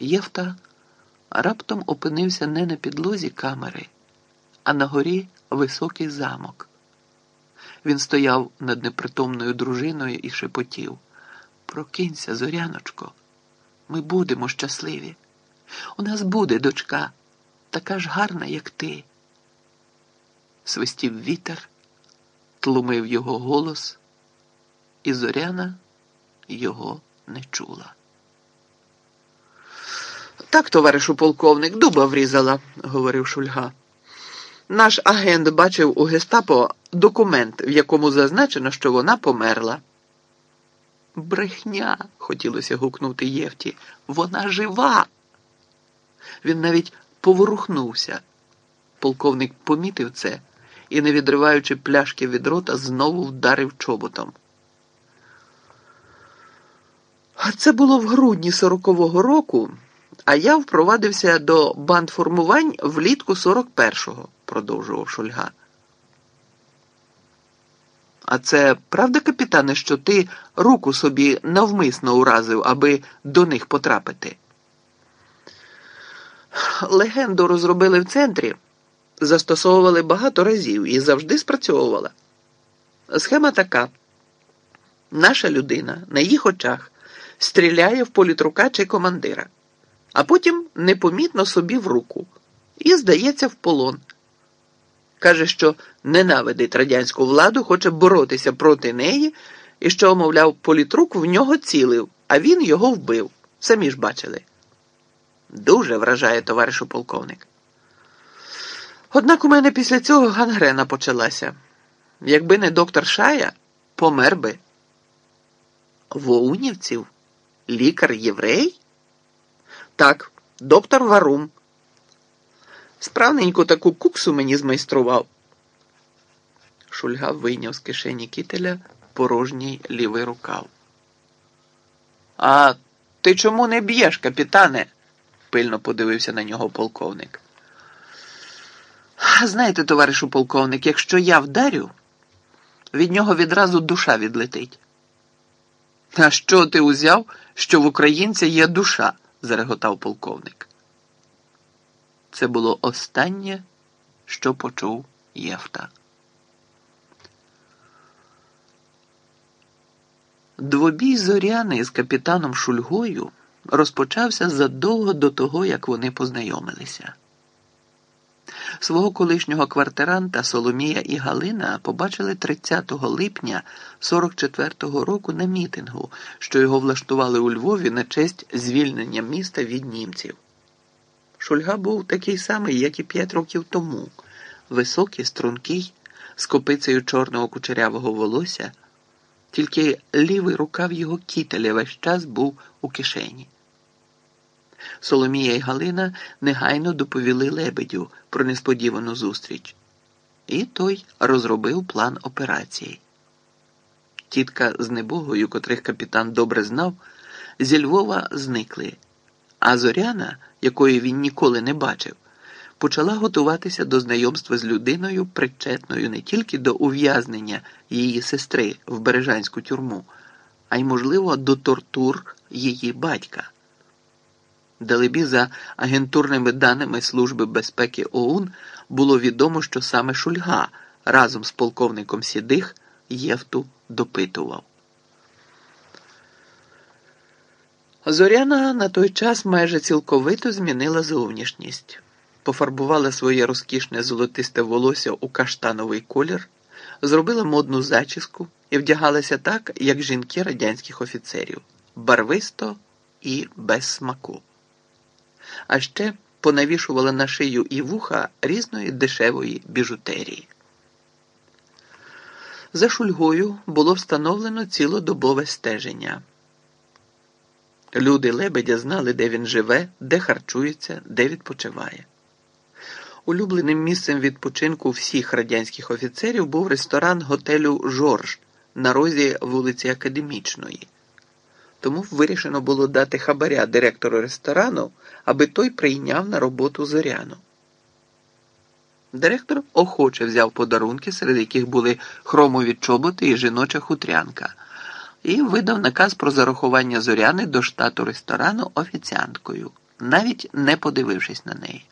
Євта раптом опинився не на підлозі камери, а на горі високий замок. Він стояв над непритомною дружиною і шепотів. Прокинься, зоряночко, ми будемо щасливі. У нас буде дочка, така ж гарна, як ти. Свистів вітер, тлумив його голос, і зоряна його не чула. Так, товаришу полковник, дуба врізала, говорив Шульга. Наш агент бачив у гестапо документ, в якому зазначено, що вона померла. Брехня, хотілося гукнути Євті. Вона жива. Він навіть поворухнувся. Полковник помітив це і, не відриваючи пляшки від рота, знову вдарив чоботом. А Це було в грудні 40-го року, а я впровадився до бандформувань влітку 41-го, продовжував Шульга. А це правда, капітане, що ти руку собі навмисно уразив, аби до них потрапити? Легенду розробили в центрі, застосовували багато разів і завжди спрацьовувала. Схема така: наша людина на їх очах стріляє в політрука чи командира, а потім непомітно собі в руку і здається в полон. Каже, що ненавидить радянську владу, хоче боротися проти неї, і що, мовляв, політрук в нього цілив, а він його вбив. Самі ж бачили. Дуже вражає товаришу полковник. Однак у мене після цього гангрена почалася. Якби не доктор Шая, помер би. Воунівців? Лікар єврей? Так, доктор Варум. Справненько таку куксу мені змайстрував. Шульга вийняв з кишені кителя порожній лівий рукав. А ти чому не б'єш, капітане? пильно подивився на нього полковник. Знаєте, товаришу полковник, якщо я вдарю, від нього відразу душа відлетить. А що ти узяв, що в українця є душа? Зареготав полковник. Це було останнє, що почув Єфта. Двобій зоряни з капітаном Шульгою розпочався задовго до того, як вони познайомилися. Свого колишнього квартиранта Соломія і Галина побачили 30 липня 44-го року на мітингу, що його влаштували у Львові на честь звільнення міста від німців. Шульга був такий самий, як і п'ять років тому, високий, стрункий, з копицею чорного кучерявого волосся, тільки лівий рукав його кітеля весь час був у кишені. Соломія і Галина негайно доповіли лебедю про несподівану зустріч, і той розробив план операції. Тітка з небогою, котрих капітан добре знав, зі Львова зникли, а Зоряна, якої він ніколи не бачив, почала готуватися до знайомства з людиною, причетною не тільки до ув'язнення її сестри в Бережанську тюрму, а й, можливо, до тортур її батька. Далебі, за агентурними даними Служби безпеки ОУН було відомо, що саме Шульга разом з полковником Сідих Євту допитував. Зоряна на той час майже цілковито змінила зовнішність, пофарбувала своє розкішне золотисте волосся у каштановий колір, зробила модну зачіску і вдягалася так, як жінки радянських офіцерів барвисто і без смаку а ще понавішувала на шию і вуха різної дешевої біжутерії. За шульгою було встановлено цілодобове стеження. Люди лебедя знали, де він живе, де харчується, де відпочиває. Улюбленим місцем відпочинку всіх радянських офіцерів був ресторан готелю Жорж на розі вулиці Академічної тому вирішено було дати хабаря директору ресторану, аби той прийняв на роботу зоряну. Директор охоче взяв подарунки, серед яких були хромові чоботи і жіноча хутрянка, і видав наказ про зарахування зоряни до штату ресторану офіціанткою. навіть не подивившись на неї.